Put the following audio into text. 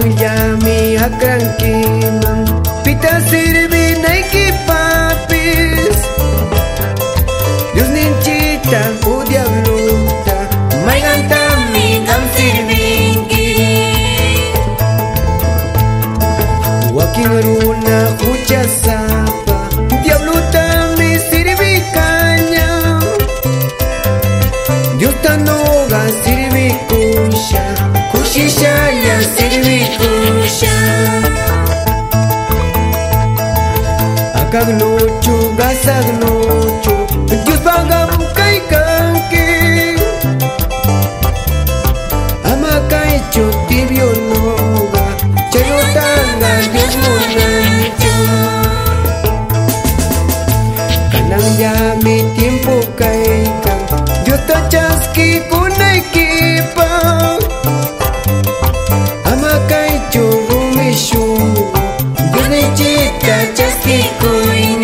yami akrankiman Pita sirvi naiki papis Dios ninchita u diabluta Maigantami gam sirvinki Wakin runa huchasapa Diabluta mi sirvi caña Dios kusha Shishana Sri Kusha Akagno chu gasagno chu Jusbangam kai kanki Amakai chu tibio noga Chayotanga Dios monancho Kanang ya mi tiempo kai kan Dios tachas kiko Just keep going.